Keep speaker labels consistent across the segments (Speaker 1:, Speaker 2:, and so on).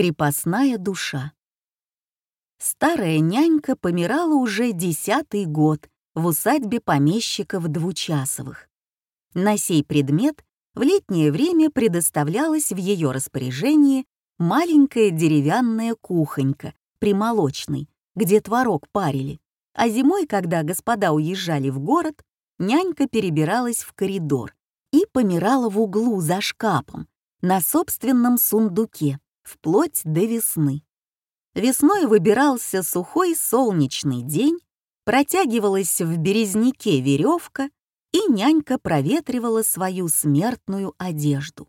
Speaker 1: Крепостная душа. Старая нянька помирала уже десятый год в усадьбе помещиков Двучасовых. На сей предмет в летнее время предоставлялась в ее распоряжение маленькая деревянная кухонька при молочной, где творог парили, а зимой, когда господа уезжали в город, нянька перебиралась в коридор и помирала в углу за шкафом на собственном сундуке, вплоть до весны. Весной выбирался сухой солнечный день, протягивалась в березняке веревка, и нянька проветривала свою смертную одежду.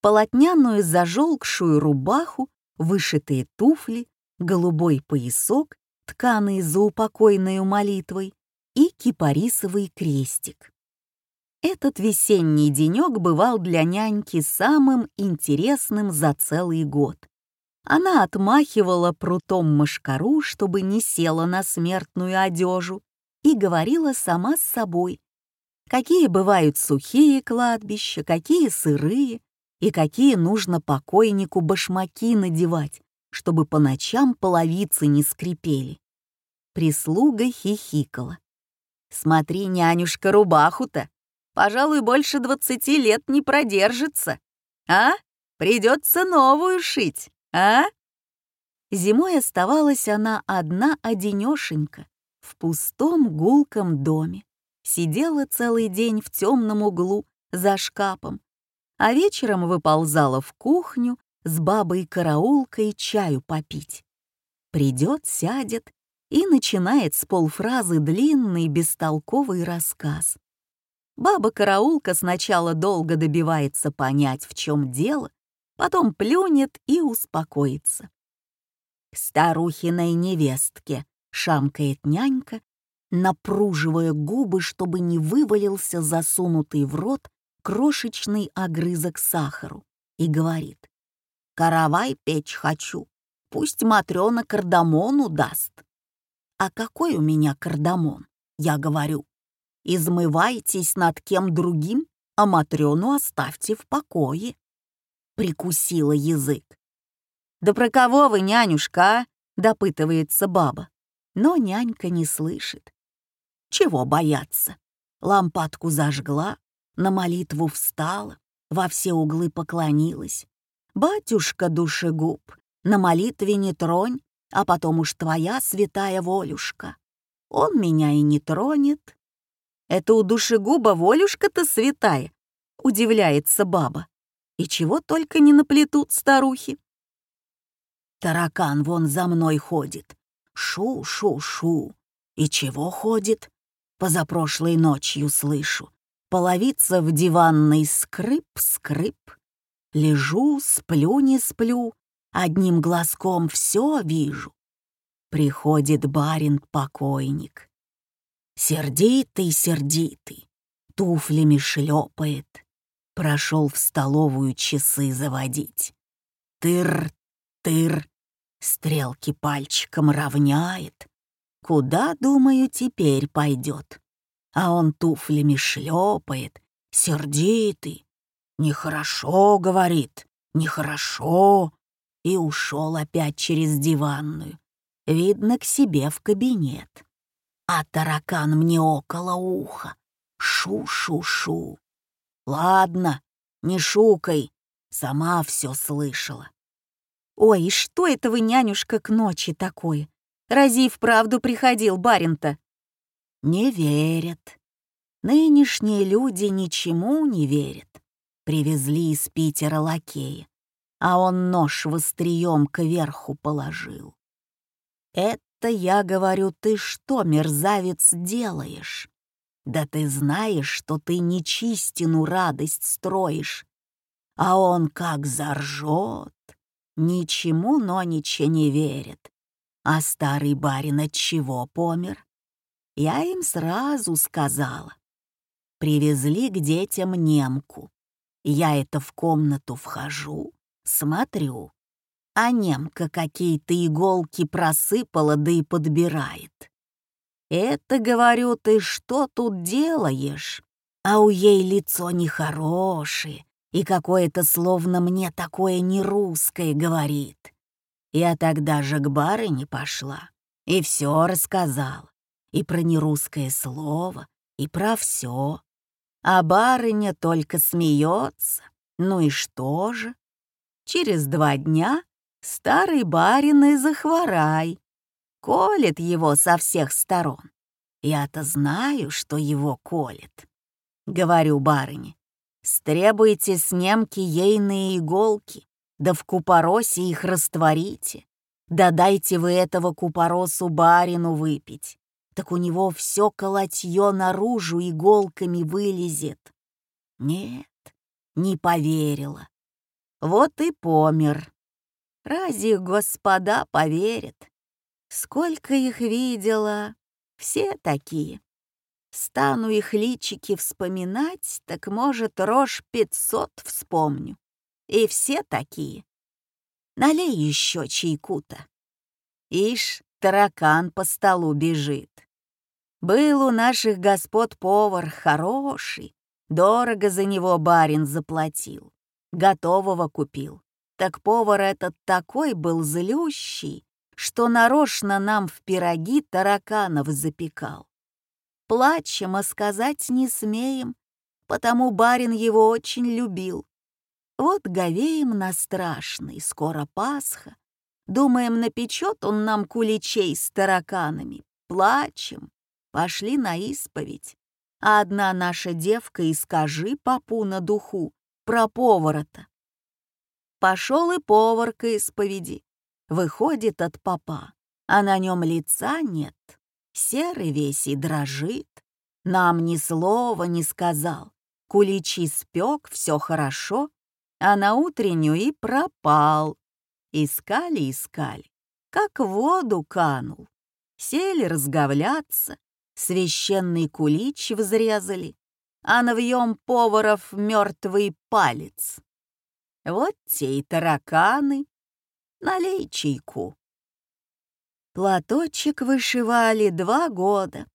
Speaker 1: Полотняную зажелкшую рубаху, вышитые туфли, голубой поясок, тканый за упокойную молитвой, и кипарисовый крестик. Этот весенний денек бывал для няньки самым интересным за целый год. Она отмахивала прутом мошкару, чтобы не села на смертную одежу, и говорила сама с собой, какие бывают сухие кладбища, какие сырые, и какие нужно покойнику башмаки надевать, чтобы по ночам половицы не скрипели. Прислуга хихикала. «Смотри, нянюшка, рубаху-то! Пожалуй, больше двадцати лет не продержится. А? Придется новую шить, а?» Зимой оставалась она одна-одинешенька в пустом гулком доме. Сидела целый день в темном углу за шкафом, а вечером выползала в кухню с бабой-караулкой чаю попить. Придет, сядет и начинает с полфразы длинный бестолковый рассказ. Баба-караулка сначала долго добивается понять, в чем дело, потом плюнет и успокоится. Старухиной невестке шамкает нянька, напруживая губы, чтобы не вывалился засунутый в рот крошечный огрызок сахару, и говорит «Каравай печь хочу, пусть Матрёна кардамону даст». «А какой у меня кардамон?» Я говорю. «Измывайтесь над кем другим, а Матрёну оставьте в покое». Прикусила язык. «Да про кого вы, нянюшка, а?» — допытывается баба. Но нянька не слышит. Чего бояться? Лампадку зажгла, на молитву встала, во все углы поклонилась. «Батюшка душегуб, на молитве не тронь, а потом уж твоя святая волюшка. Он меня и не тронет. Это у душегуба волюшка-то святая, удивляется баба. И чего только не наплетут старухи. Таракан вон за мной ходит. Шу-шу-шу. И чего ходит? Позапрошлой ночью слышу. Половица в диванной скрип-скрип. Лежу, сплю, не сплю, одним глазком все вижу. Приходит барин-покойник. Сердитый-сердитый, туфлями шлепает. Прошел в столовую часы заводить. Тыр-тыр, стрелки пальчиком равняет. Куда, думаю, теперь пойдет? А он туфлями шлепает, сердитый. Нехорошо, говорит, нехорошо и ушел опять через диванную. Видно, к себе в кабинет. А таракан мне около уха. Шу-шу-шу. Ладно, не шукай, сама все слышала. Ой, что это вы, нянюшка, к ночи такое? Рази вправду приходил барин-то? Не верят. Нынешние люди ничему не верят. Привезли из Питера лакея а он нож в острием кверху положил. «Это, я говорю, ты что, мерзавец, делаешь? Да ты знаешь, что ты нечистину радость строишь. А он как заржет, ничему ничего не верит. А старый барин от чего помер? Я им сразу сказала. Привезли к детям немку. Я это в комнату вхожу, Смотрю, а немка какие-то иголки просыпала, да и подбирает. Это, говорю, ты что тут делаешь? А у ей лицо нехорошее, и какое-то словно мне такое не русское говорит. Я тогда же к барыне пошла и все рассказала, и про нерусское слово, и про все. А барыня только смеется. Ну и что же? Через два дня старый барин и захворай. Колет его со всех сторон. Я-то знаю, что его колет. Говорю барыне, стребуйте с немки ейные иголки, да в купоросе их растворите. Да дайте вы этого купоросу барину выпить, так у него все колотье наружу иголками вылезет. Нет, не поверила. Вот и помер. Разве господа поверят? Сколько их видела, все такие. Стану их личики вспоминать, так, может, рожь пятьсот вспомню. И все такие. Налей еще чайку-то. Ишь, таракан по столу бежит. Был у наших господ повар хороший, дорого за него барин заплатил, готового купил. Так повар этот такой был злющий, что нарочно нам в пироги тараканов запекал. Плачем, а сказать не смеем, потому барин его очень любил. Вот говеем на страшный, скоро Пасха. Думаем, напечет он нам куличей с тараканами. Плачем, пошли на исповедь. А одна наша девка и скажи попу на духу про повара-то. Пошел и повар к исповеди. Выходит от попа, а на нем лица нет. Серый весь и дрожит. Нам ни слова не сказал. Куличи спек, все хорошо, а на утреннюю и пропал. Искали, искали, как в воду канул. Сели разговляться, священный кулич взрезали, а навьем поваров мертвый палец. Вот те и тараканы. Налей чайку. Платочек вышивали два года.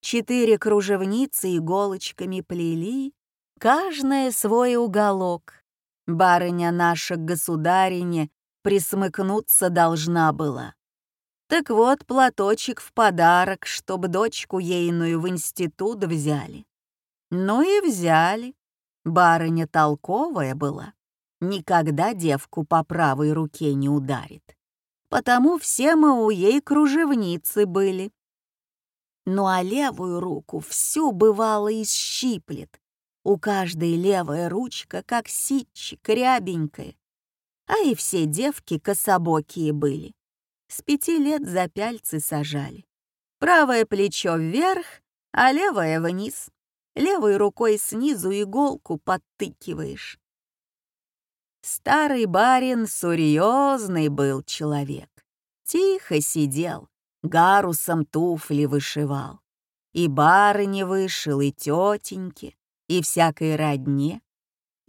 Speaker 1: Четыре кружевницы иголочками плели, каждая свой уголок. Барыня наша государине присмыкнуться должна была. Так вот, платочек в подарок, чтобы дочку ейную в институт взяли. Ну и взяли. Барыня толковая была. Никогда девку по правой руке не ударит. Потому все мы у ей кружевницы были. Ну а левую руку всю бывало исщиплет, у каждой левая ручка, как ситчик, рябенькая. А и все девки кособокие были. С пяти лет за пяльцы сажали. Правое плечо вверх, а левое вниз. Левой рукой снизу иголку подтыкиваешь. Старый барин серьезный был человек. Тихо сидел, гарусом туфли вышивал. И барыне вышил, и тетеньки и всякой родне.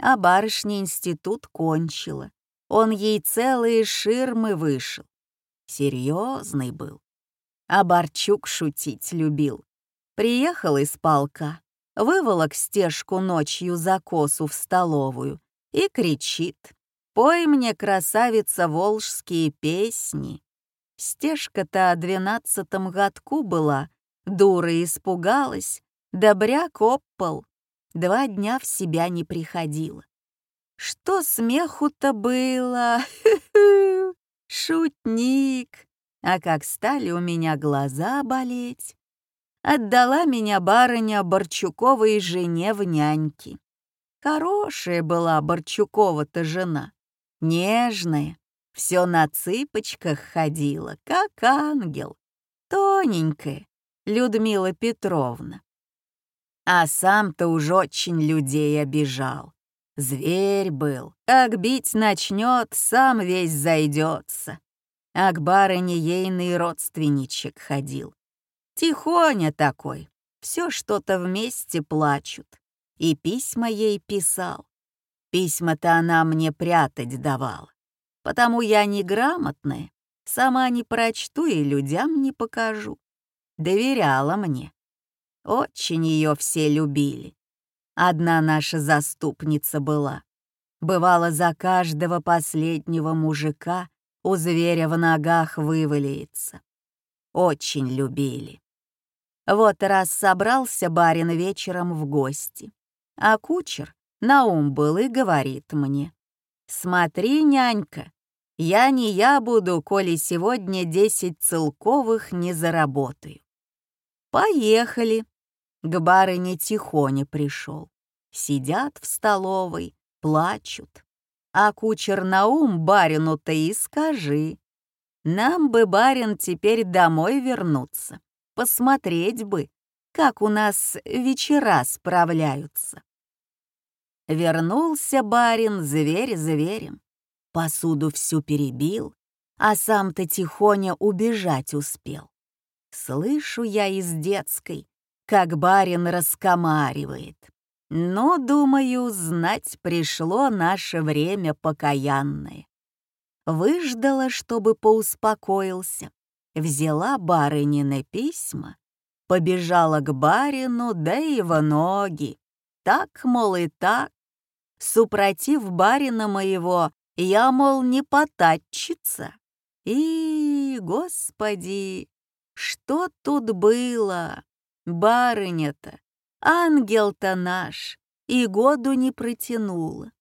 Speaker 1: А барышня институт кончила. Он ей целые ширмы вышел. Серьезный был. А Борчук шутить любил. Приехал из полка, выволок стежку ночью за косу в столовую и кричит «Пой мне, красавица, волжские песни!» Стежка-то о двенадцатом годку была, дура испугалась, добряк оппал, Два дня в себя не приходила. Что смеху-то было? Шутник. А как стали у меня глаза болеть. Отдала меня барыня Борчуковой жене в няньки. Хорошая была Борчукова-то жена, нежная, все на цыпочках ходила, как ангел, тоненькая, Людмила Петровна. А сам-то уж очень людей обижал. Зверь был, как бить начнет, сам весь зайдется. А к барыне ейный родственничек ходил. Тихоня такой, все что-то вместе плачут. И письма ей писал. Письма-то она мне прятать давала. Потому я неграмотная, сама не прочту и людям не покажу. Доверяла мне. Очень ее все любили. Одна наша заступница была. Бывало, за каждого последнего мужика у зверя в ногах вывалится. Очень любили. Вот раз собрался барин вечером в гости, а кучер на ум был и говорит мне, «Смотри, нянька, я не я буду, коли сегодня десять целковых не заработаю». Поехали. К барыне тихоне пришел. Сидят в столовой, плачут. А кучер на ум барину-то и скажи. Нам бы, барин, теперь домой вернуться, посмотреть бы, как у нас вечера справляются. Вернулся барин, зверь зверем, посуду всю перебил, а сам-то тихоня убежать успел. Слышу я из детской, как барин раскомаривает. Но, думаю, знать пришло наше время покаянное. Выждала, чтобы поуспокоился, взяла барынины письма, побежала к барину, да и в ноги. Так, мол, и так. Супротив барина моего, я, мол, не потатчица. И, господи, что тут было? Барыня-то, ангел-то наш, и году не протянула.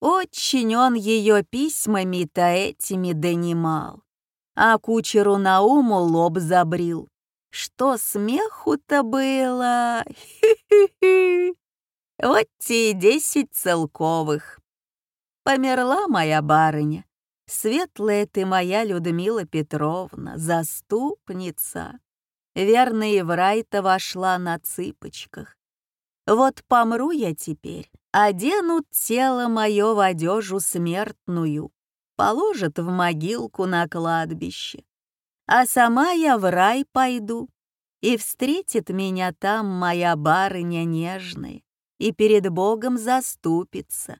Speaker 1: Очень он ее письмами-то этими донимал, а кучеру на уму лоб забрил. Что смеху-то было? Хи-хи-хи. Вот те десять целковых. Померла моя барыня. Светлая ты моя Людмила Петровна, заступница. Верно, и в рай-то вошла на цыпочках. Вот помру я теперь, оденут тело мое в одежу смертную, положат в могилку на кладбище. А сама я в рай пойду, и встретит меня там моя барыня нежная, и перед Богом заступится.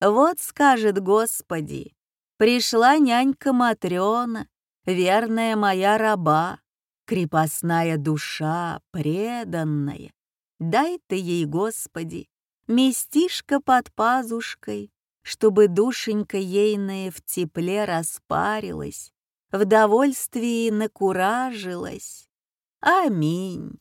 Speaker 1: Вот скажет Господи, пришла нянька Матрёна, верная моя раба, крепостная душа, преданная. Дай ты ей, Господи, местишко под пазушкой, чтобы душенька ейная в тепле распарилась, в довольствии накуражилась. Аминь.